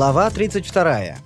Глава 32.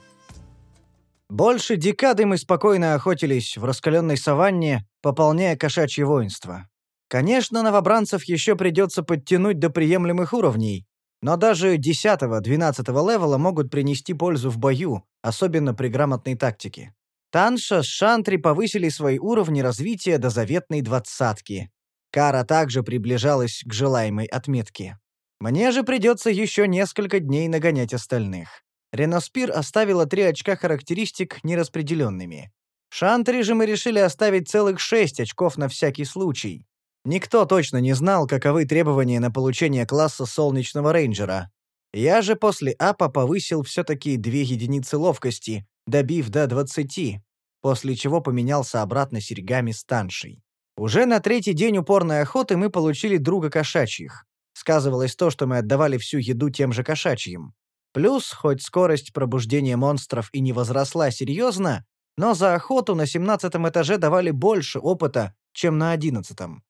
Больше декады мы спокойно охотились в раскаленной саванне, пополняя кошачье воинство. Конечно, новобранцев еще придется подтянуть до приемлемых уровней, но даже 10-12 левела могут принести пользу в бою, особенно при грамотной тактике. Танша с Шантри повысили свои уровни развития до заветной двадцатки. Кара также приближалась к желаемой отметке. Мне же придется еще несколько дней нагонять остальных. Реноспир оставила три очка характеристик нераспределенными. Шантри же мы решили оставить целых шесть очков на всякий случай. Никто точно не знал, каковы требования на получение класса солнечного рейнджера. Я же после апа повысил все-таки две единицы ловкости, добив до 20, после чего поменялся обратно серьгами с таншей. Уже на третий день упорной охоты мы получили друга кошачьих. Сказывалось то, что мы отдавали всю еду тем же кошачьим. Плюс, хоть скорость пробуждения монстров и не возросла серьезно, но за охоту на семнадцатом этаже давали больше опыта, чем на одиннадцатом,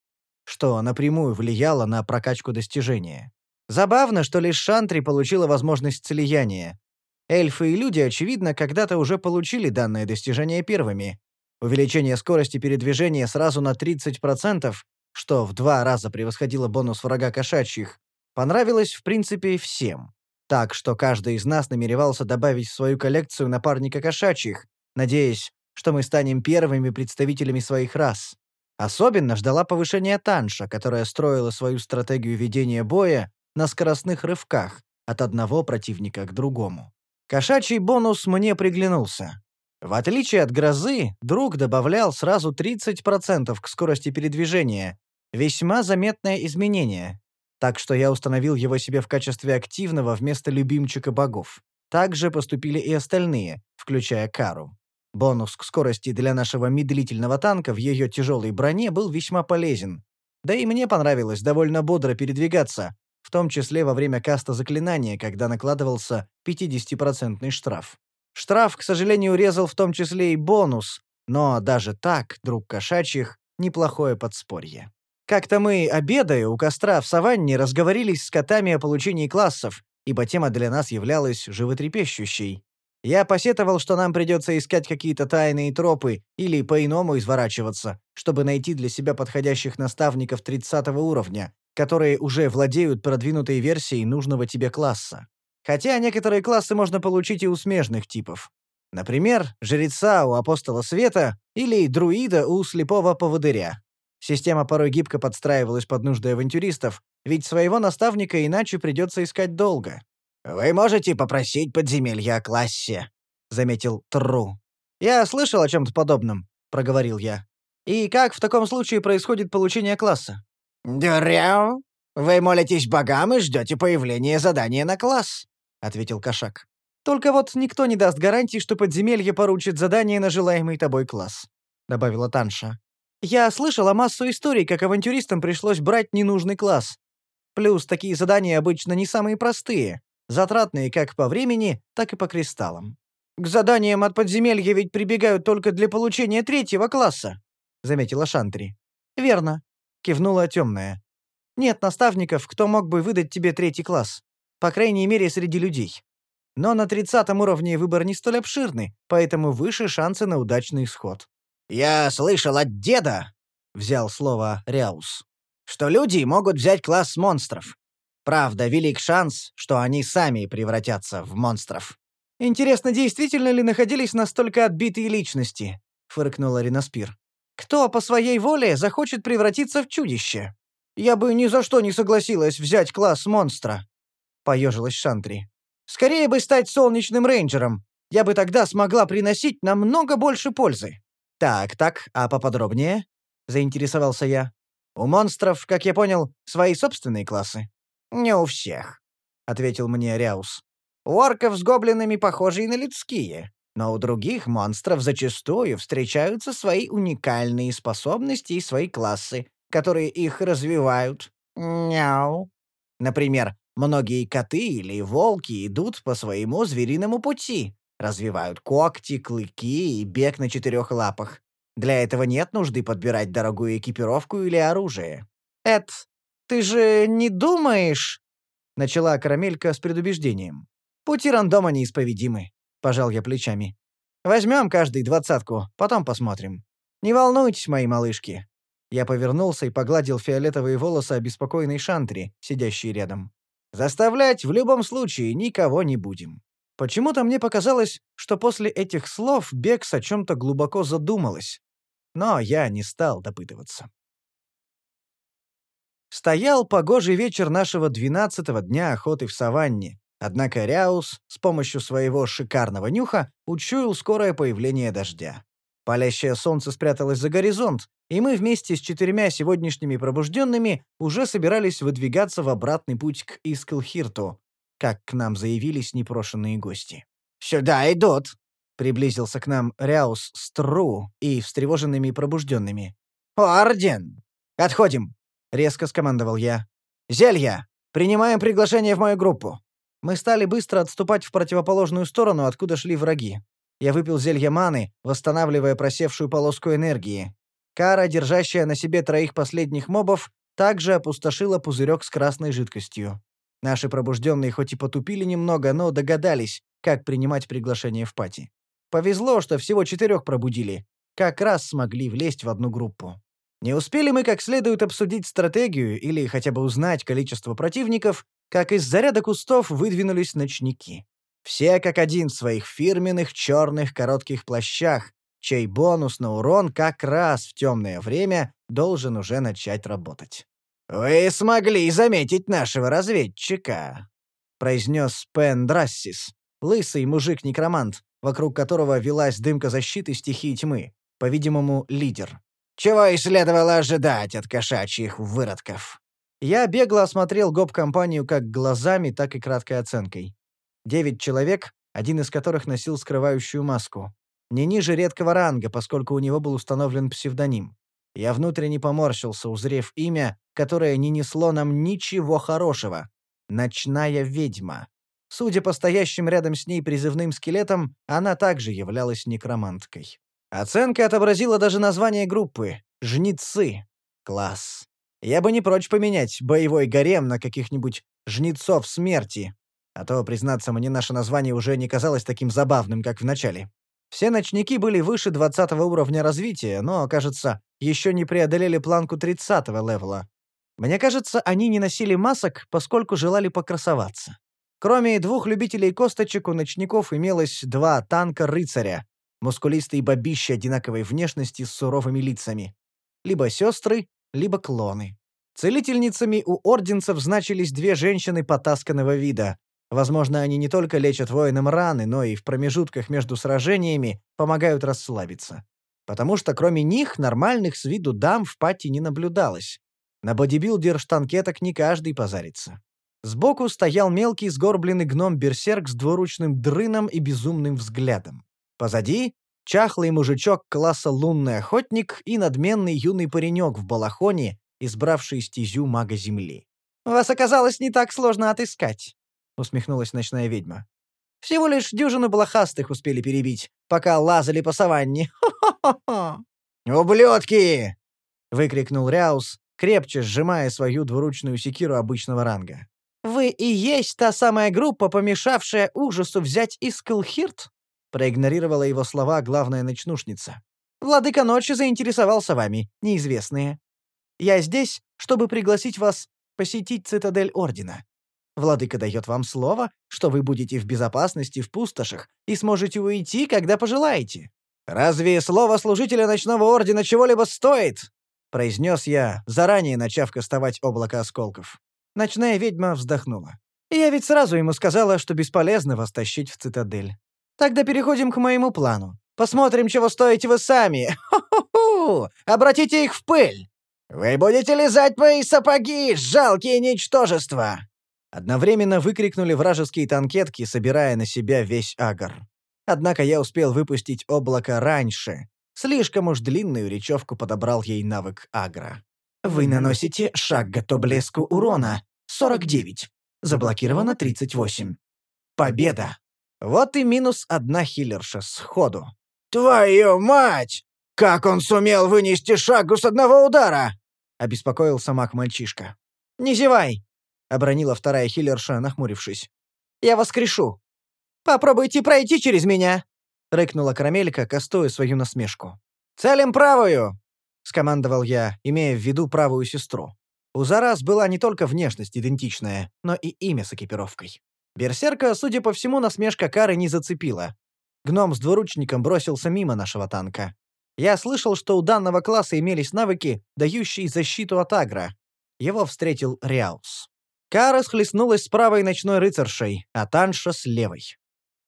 что напрямую влияло на прокачку достижения. Забавно, что лишь Шантри получила возможность слияния. Эльфы и люди, очевидно, когда-то уже получили данное достижение первыми. Увеличение скорости передвижения сразу на 30%, что в два раза превосходило бонус врага кошачьих, понравилось в принципе всем. Так что каждый из нас намеревался добавить в свою коллекцию напарника кошачьих, надеясь, что мы станем первыми представителями своих рас. Особенно ждала повышения Танша, которая строила свою стратегию ведения боя на скоростных рывках от одного противника к другому. Кошачий бонус мне приглянулся. В отличие от грозы, друг добавлял сразу 30% к скорости передвижения, Весьма заметное изменение. Так что я установил его себе в качестве активного вместо любимчика богов. Так же поступили и остальные, включая Кару. Бонус к скорости для нашего медлительного танка в ее тяжелой броне был весьма полезен. Да и мне понравилось довольно бодро передвигаться, в том числе во время каста заклинания, когда накладывался 50% штраф. Штраф, к сожалению, резал в том числе и бонус, но даже так, друг кошачьих, неплохое подспорье. Как-то мы, обедая у костра в саванне, разговорились с котами о получении классов, ибо тема для нас являлась животрепещущей. Я посетовал, что нам придется искать какие-то тайные тропы или по-иному изворачиваться, чтобы найти для себя подходящих наставников 30 уровня, которые уже владеют продвинутой версией нужного тебе класса. Хотя некоторые классы можно получить и у смежных типов. Например, жреца у апостола света или друида у слепого поводыря. Система порой гибко подстраивалась под нужды авантюристов, ведь своего наставника иначе придется искать долго. «Вы можете попросить подземелья о классе», — заметил Тру. «Я слышал о чем-то подобном», — проговорил я. «И как в таком случае происходит получение класса?» «Дуряу! Вы молитесь богам и ждете появления задания на класс», — ответил кошак. «Только вот никто не даст гарантии, что подземелье поручит задание на желаемый тобой класс», — добавила Танша. Я слышала массу историй, как авантюристам пришлось брать ненужный класс. Плюс такие задания обычно не самые простые, затратные как по времени, так и по кристаллам. К заданиям от подземелья ведь прибегают только для получения третьего класса, заметила Шантри. Верно, кивнула темная. Нет наставников, кто мог бы выдать тебе третий класс. По крайней мере, среди людей. Но на тридцатом уровне выбор не столь обширный, поэтому выше шансы на удачный исход. «Я слышал от деда», — взял слово Ряус, «что люди могут взять класс монстров. Правда, велик шанс, что они сами превратятся в монстров». «Интересно, действительно ли находились настолько отбитые личности?» — фыркнула Риноспир. «Кто по своей воле захочет превратиться в чудище? Я бы ни за что не согласилась взять класс монстра», — поежилась Шантри. «Скорее бы стать солнечным рейнджером. Я бы тогда смогла приносить намного больше пользы». «Так, так, а поподробнее?» — заинтересовался я. «У монстров, как я понял, свои собственные классы?» «Не у всех», — ответил мне Ряус. «У орков с гоблинами похожие на людские, но у других монстров зачастую встречаются свои уникальные способности и свои классы, которые их развивают. Няу. Например, многие коты или волки идут по своему звериному пути, Развивают когти, клыки и бег на четырех лапах. Для этого нет нужды подбирать дорогую экипировку или оружие. «Эд, ты же не думаешь...» — начала Карамелька с предубеждением. Пути рандома неисповедимы», — пожал я плечами. «Возьмем каждый двадцатку, потом посмотрим. Не волнуйтесь, мои малышки». Я повернулся и погладил фиолетовые волосы обеспокоенной Шантри, сидящей рядом. «Заставлять в любом случае никого не будем». Почему-то мне показалось, что после этих слов Бекс о чем-то глубоко задумалась. Но я не стал допытываться. Стоял погожий вечер нашего двенадцатого дня охоты в саванне, однако Ряус с помощью своего шикарного нюха учуял скорое появление дождя. Палящее солнце спряталось за горизонт, и мы вместе с четырьмя сегодняшними пробужденными уже собирались выдвигаться в обратный путь к Исклхирту, как к нам заявились непрошенные гости. «Сюда идут!» — приблизился к нам Ряус с Тру и встревоженными пробужденными. «Орден! Отходим! резко скомандовал я. «Зелья! Принимаем приглашение в мою группу!» Мы стали быстро отступать в противоположную сторону, откуда шли враги. Я выпил зелье маны, восстанавливая просевшую полоску энергии. Кара, держащая на себе троих последних мобов, также опустошила пузырек с красной жидкостью. Наши пробужденные хоть и потупили немного, но догадались, как принимать приглашение в пати. Повезло, что всего четырех пробудили. Как раз смогли влезть в одну группу. Не успели мы как следует обсудить стратегию или хотя бы узнать количество противников, как из заряда кустов выдвинулись ночники. Все как один в своих фирменных черных коротких плащах, чей бонус на урон как раз в темное время должен уже начать работать. «Вы смогли заметить нашего разведчика», — произнес Пен Драссис, лысый мужик-некромант, вокруг которого велась дымка защиты стихии тьмы, по-видимому, лидер. Чего и следовало ожидать от кошачьих выродков. Я бегло осмотрел гоп-компанию как глазами, так и краткой оценкой. Девять человек, один из которых носил скрывающую маску. Не ниже редкого ранга, поскольку у него был установлен псевдоним. Я внутренне поморщился, узрев имя, которое не несло нам ничего хорошего. Ночная ведьма. Судя по стоящим рядом с ней призывным скелетам, она также являлась некроманткой. Оценка отобразила даже название группы — «Жнецы». Класс. Я бы не прочь поменять боевой гарем на каких-нибудь «Жнецов смерти». А то, признаться, мне наше название уже не казалось таким забавным, как в начале. Все ночники были выше 20 уровня развития, но, кажется, еще не преодолели планку 30 левела. Мне кажется, они не носили масок, поскольку желали покрасоваться. Кроме двух любителей косточек, у ночников имелось два танка-рыцаря, мускулистые бабищи одинаковой внешности с суровыми лицами. Либо сестры, либо клоны. Целительницами у орденцев значились две женщины потасканного вида. Возможно, они не только лечат воинам раны, но и в промежутках между сражениями помогают расслабиться. Потому что кроме них нормальных с виду дам в пати не наблюдалось. На бодибилдер-штанкеток не каждый позарится. Сбоку стоял мелкий сгорбленный гном-берсерк с двуручным дрыном и безумным взглядом. Позади — чахлый мужичок класса лунный охотник и надменный юный паренек в балахоне, избравший стезю мага земли. «Вас оказалось не так сложно отыскать», — усмехнулась ночная ведьма. «Всего лишь дюжину блохастых успели перебить, пока лазали по саванне. Хо-хо-хо!» «Ублюдки!» — выкрикнул Ряус, крепче сжимая свою двуручную секиру обычного ранга. «Вы и есть та самая группа, помешавшая ужасу взять Исклхирт?» Проигнорировала его слова главная ночнушница. «Владыка ночи заинтересовался вами, неизвестные. Я здесь, чтобы пригласить вас посетить цитадель Ордена. Владыка дает вам слово, что вы будете в безопасности в пустошах и сможете уйти, когда пожелаете. Разве слово служителя ночного ордена чего-либо стоит?» произнес я, заранее начав кастовать облако осколков. Ночная ведьма вздохнула. «Я ведь сразу ему сказала, что бесполезно вас тащить в цитадель. Тогда переходим к моему плану. Посмотрим, чего стоите вы сами. Хо-хо-хо! Обратите их в пыль! Вы будете лизать мои сапоги, жалкие ничтожества!» Одновременно выкрикнули вражеские танкетки, собирая на себя весь агар. Однако я успел выпустить облако раньше. Слишком уж длинную речевку подобрал ей навык агро. Вы наносите шаг к блеску урона. 49. Заблокировано 38. Победа! Вот и минус одна хиллерша сходу. «Твою мать! Как он сумел вынести шагу с одного удара?» — обеспокоился маг-мальчишка. «Не зевай!» — обронила вторая хиллерша, нахмурившись. «Я воскрешу. «Попробуйте пройти через меня!» — рыкнула Карамелька, кастуя свою насмешку. «Целим правую!» — скомандовал я, имея в виду правую сестру. У Зараз была не только внешность идентичная, но и имя с экипировкой. Берсерка, судя по всему, насмешка Кары не зацепила. Гном с двуручником бросился мимо нашего танка. Я слышал, что у данного класса имелись навыки, дающие защиту от агро. Его встретил Риаус. Кара схлестнулась с правой ночной рыцаршей, а Танша — с левой.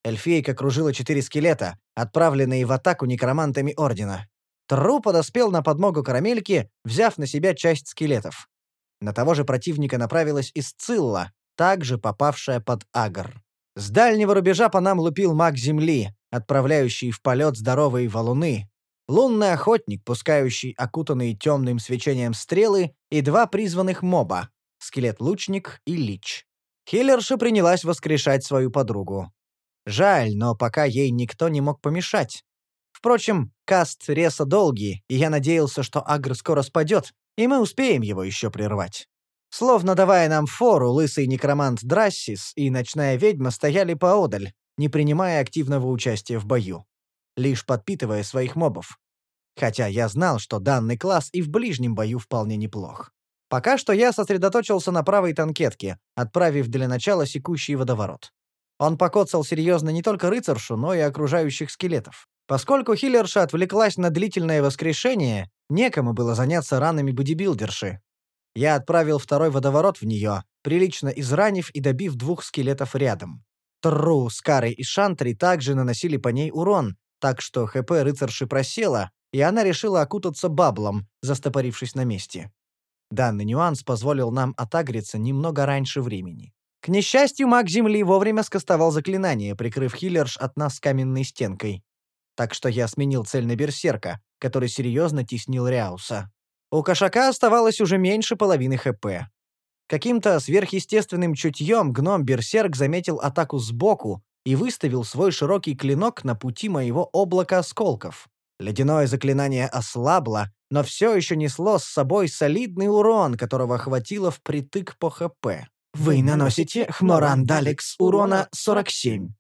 Эльфийка кружила четыре скелета, отправленные в атаку некромантами Ордена. Тру подоспел на подмогу карамельки, взяв на себя часть скелетов. На того же противника направилась и Сцилла, также попавшая под Агр. С дальнего рубежа по нам лупил маг Земли, отправляющий в полет здоровые валуны, лунный охотник, пускающий окутанные темным свечением стрелы, и два призванных моба — скелет-лучник и лич. Хиллерша принялась воскрешать свою подругу. Жаль, но пока ей никто не мог помешать. Впрочем, каст Реса долгий, и я надеялся, что Агр скоро спадет, и мы успеем его еще прервать. Словно давая нам фору, лысый некромант Драссис и ночная ведьма стояли поодаль, не принимая активного участия в бою, лишь подпитывая своих мобов. Хотя я знал, что данный класс и в ближнем бою вполне неплох. Пока что я сосредоточился на правой танкетке, отправив для начала секущий водоворот. Он покоцал серьезно не только рыцаршу, но и окружающих скелетов. Поскольку хиллерша отвлеклась на длительное воскрешение, некому было заняться ранами бодибилдерши. Я отправил второй водоворот в нее, прилично изранив и добив двух скелетов рядом. Тру, Скары и Шантри также наносили по ней урон, так что ХП рыцарши просела, и она решила окутаться баблом, застопорившись на месте. Данный нюанс позволил нам отагриться немного раньше времени. К несчастью, маг Земли вовремя скостовал заклинание, прикрыв хиллерш от нас каменной стенкой. Так что я сменил цель на берсерка, который серьезно теснил Ряуса. У кошака оставалось уже меньше половины ХП. Каким-то сверхъестественным чутьем гном-берсерк заметил атаку сбоку и выставил свой широкий клинок на пути моего облака осколков. Ледяное заклинание ослабло, но все еще несло с собой солидный урон, которого хватило впритык по ХП. Вы наносите Хморан-Далекс урона 47.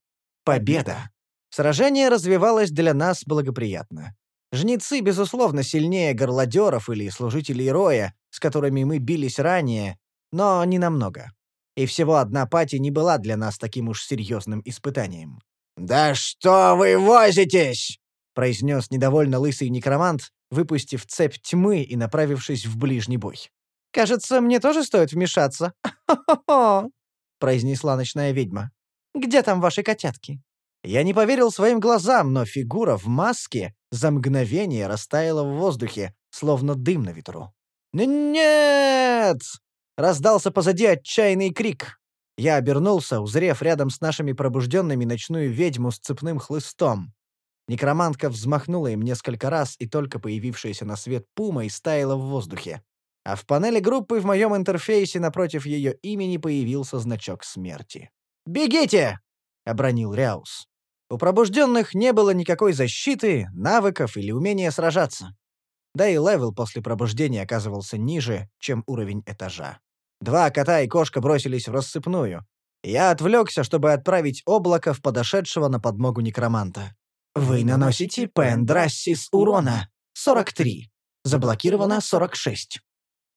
Победа. Сражение развивалось для нас благоприятно. Жнецы, безусловно, сильнее горлодеров или служителей Роя, с которыми мы бились ранее, но не намного. И всего одна пати не была для нас таким уж серьезным испытанием. «Да что вы возитесь!» — произнес недовольно лысый некромант, выпустив цепь тьмы и направившись в ближний бой. «Кажется, мне тоже стоит вмешаться. Хо-хо-хо!» — произнесла ночная ведьма. «Где там ваши котятки?» Я не поверил своим глазам, но фигура в маске за мгновение растаяла в воздухе, словно дым на ветру. «Нет!» — раздался позади отчаянный крик. Я обернулся, узрев рядом с нашими пробужденными ночную ведьму с цепным хлыстом. Некромантка взмахнула им несколько раз, и только появившаяся на свет пума истаяла в воздухе а в панели группы в моем интерфейсе напротив ее имени появился значок смерти. «Бегите!» — обронил Ряус. У пробужденных не было никакой защиты, навыков или умения сражаться. Да и level после пробуждения оказывался ниже, чем уровень этажа. Два кота и кошка бросились врассыпную. Я отвлекся, чтобы отправить облако в подошедшего на подмогу некроманта. «Вы наносите пендрассис урона. 43. Заблокировано 46.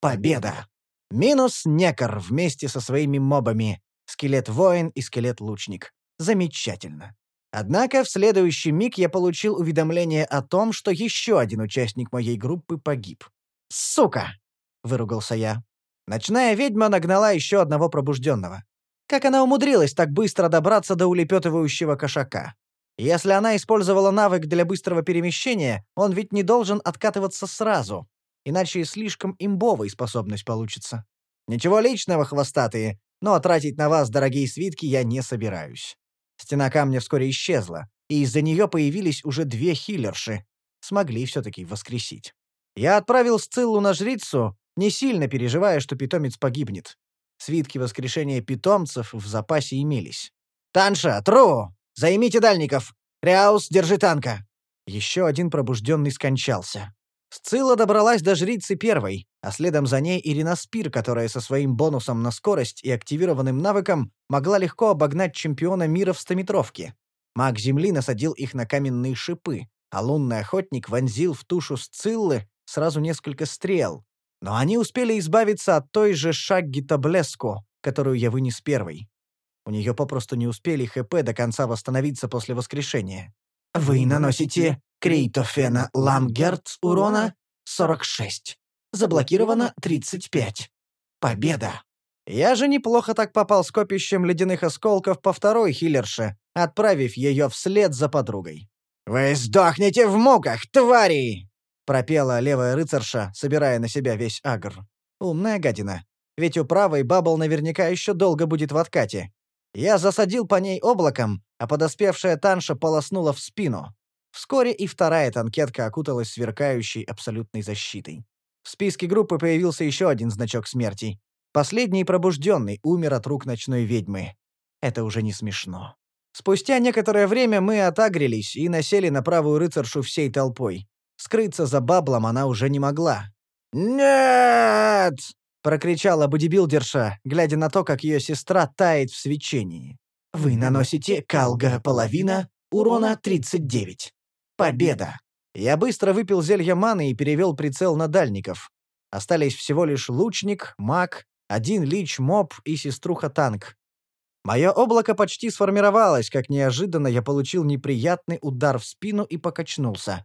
Победа! Минус Некор вместе со своими мобами. Скелет-воин и скелет-лучник. Замечательно. Однако в следующий миг я получил уведомление о том, что еще один участник моей группы погиб. «Сука!» — выругался я. Ночная ведьма нагнала еще одного пробужденного. Как она умудрилась так быстро добраться до улепетывающего кошака? Если она использовала навык для быстрого перемещения, он ведь не должен откатываться сразу иначе слишком имбовой способность получится. Ничего личного, хвостатые, но тратить на вас дорогие свитки я не собираюсь. Стена камня вскоре исчезла, и из-за нее появились уже две хиллерши. Смогли все-таки воскресить. Я отправил Сциллу на жрицу, не сильно переживая, что питомец погибнет. Свитки воскрешения питомцев в запасе имелись. «Танша, Тру! Займите дальников! Ряус, держи танка!» Еще один пробужденный скончался. Сцилла добралась до жрицы первой, а следом за ней Ирина Спир, которая со своим бонусом на скорость и активированным навыком могла легко обогнать чемпиона мира в стометровке. Маг Земли насадил их на каменные шипы, а лунный охотник вонзил в тушу Сциллы сразу несколько стрел. Но они успели избавиться от той же Шагги Таблеско, которую я вынес первой. У нее попросту не успели ХП до конца восстановиться после воскрешения. Вы наносите Крейтофена Ламгерт урона 46. Заблокировано 35. Победа. Я же неплохо так попал с копищем ледяных осколков по второй хиллерше, отправив ее вслед за подругой. «Вы сдохнете в муках, твари!» — пропела левая рыцарша, собирая на себя весь агр. Умная гадина. Ведь у правой бабл наверняка еще долго будет в откате. Я засадил по ней облаком, а подоспевшая Танша полоснула в спину. Вскоре и вторая танкетка окуталась сверкающей абсолютной защитой. В списке группы появился еще один значок смерти. Последний пробужденный умер от рук ночной ведьмы. Это уже не смешно. Спустя некоторое время мы отагрились и насели на правую рыцаршу всей толпой. Скрыться за баблом она уже не могла. «Нет!» — прокричала бодибилдерша, глядя на то, как ее сестра тает в свечении. «Вы наносите калга половина, урона 39. Победа!» Я быстро выпил зелье маны и перевел прицел на дальников. Остались всего лишь лучник, маг, один лич-моб и сеструха-танк. Мое облако почти сформировалось, как неожиданно я получил неприятный удар в спину и покачнулся.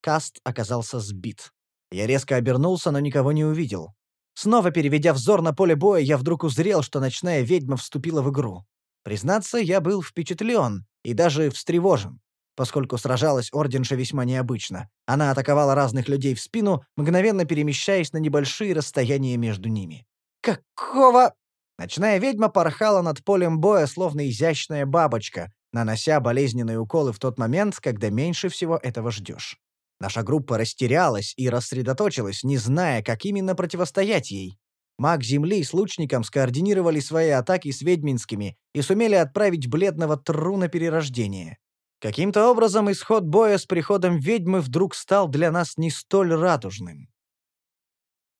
Каст оказался сбит. Я резко обернулся, но никого не увидел. Снова переведя взор на поле боя, я вдруг узрел, что ночная ведьма вступила в игру. Признаться, я был впечатлен и даже встревожен, поскольку сражалась Орденша весьма необычно. Она атаковала разных людей в спину, мгновенно перемещаясь на небольшие расстояния между ними. «Какого...» Ночная ведьма порхала над полем боя, словно изящная бабочка, нанося болезненные уколы в тот момент, когда меньше всего этого ждешь. Наша группа растерялась и рассредоточилась, не зная, как именно противостоять ей. Маг Земли с лучником скоординировали свои атаки с ведьминскими и сумели отправить бледного Тру на перерождение. Каким-то образом исход боя с приходом ведьмы вдруг стал для нас не столь радужным.